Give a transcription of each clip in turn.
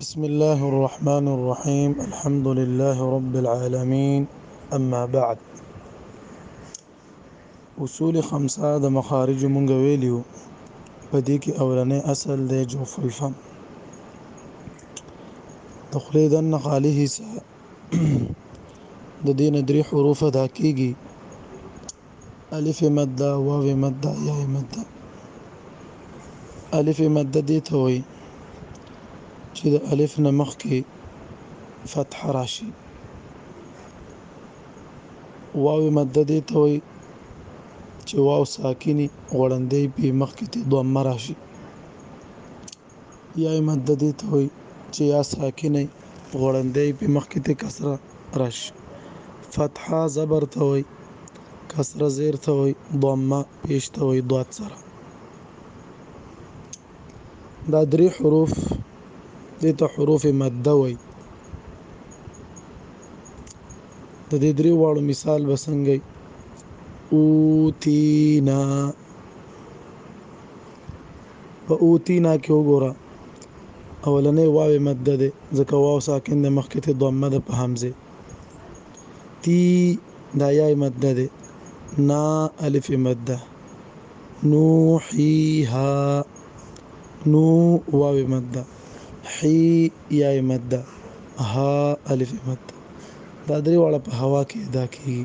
بسم الله الرحمن الرحيم الحمد لله رب العالمين اما بعد اصول خمسه د مخارج مونږ ویلیو په دې کې اولنې اصل دی جوف الفم د خلی دن خالی حصہ د دین درې حروف ادا کیږي الف مده، واو مده، ياء مده. الف مده دې ته وایي چې د الف نه مخکې فتحه راشي. واو مده دې ته وایي چې واو ساکني غړندې په مخکې ته دوه مراشي. یای ماده دې ته وایي چې یا سره کینی غوړندی په مخکې ته کسره راشي فتحه زبر ته وایي کسره زیر ته وایي ضمه پیش ته وایي ضاد سره دا درې حروف دې ته حروف ماده وایي د دې درې واړو مثال به څنګه اوتینا په اوتی نا کې وګوره اولنی واوې مده دی ځکه واو ساکن دی مخکې ته ضمه ده په همزه تی دا یای مده دی نا الف مده نوحیها نو واوې مده حی یای مده ها الف مده دا درې واړه په هوا کې ادا کیږي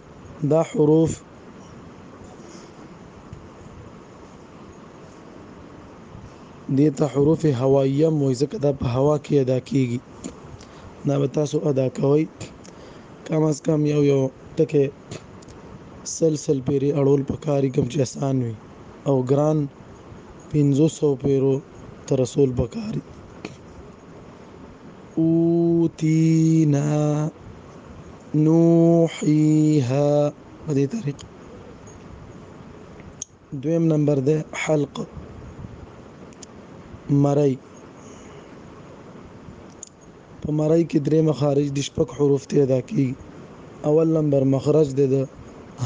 دا حروف دې ته حروف هواییه مو ځکه دا په هوا کې ادا کیږي دا به تاسو ادا کوئ کم از کم یو یو ټکی سلسل پیری اړول پکاري کوم چې آسان وي او ګران 1500 پیرو تر رسول پکاري او تینا نوحيها په دې طریقه دویم نمبر ده حلق مرای په مرای کې درې مخارج د شپږ حروف ته ادا کی اول نمبر مخرج ده د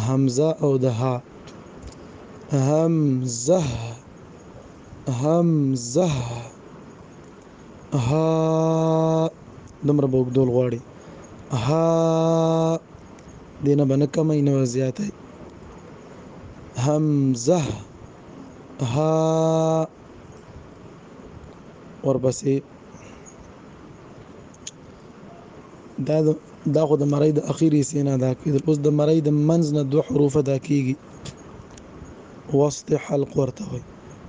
حمزه او د ها همزه همزه ها دومره به وګدول غواړي ها دینه بنه کمه نه زیاته همزه ها ورپسې دا دا خو د مرای د اخیری سینا دا کیدل اوس د مرای د منځ نه دوه حروف ادا کیږي وسط حلق ورته وي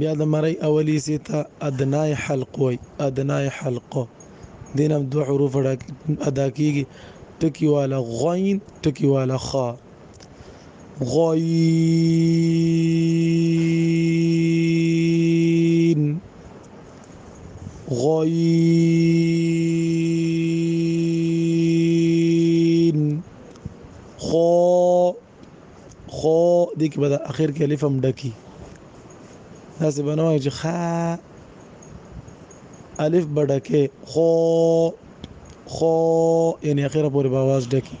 بیا د مرۍ اولی سې ته ادنای حلق وای ادنای حلق دین هم دو حروف ادا کیږي ټکی والا غین ټکی والا خا غین غین خو خو دې کې به د اخر کې الف هم ډکی دا څه بنوي چې خا الف بډکه خو خو یعنی اخر پورې به आवाज ډکی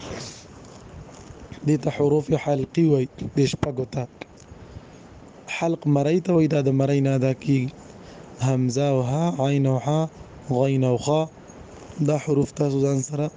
دې ته حروف حلقي وای د شپږو ته حلق مری ته وای دا د مری نه ادا کی همزه او ها عین او ها غین او خا دا حروف تاسو ځان سره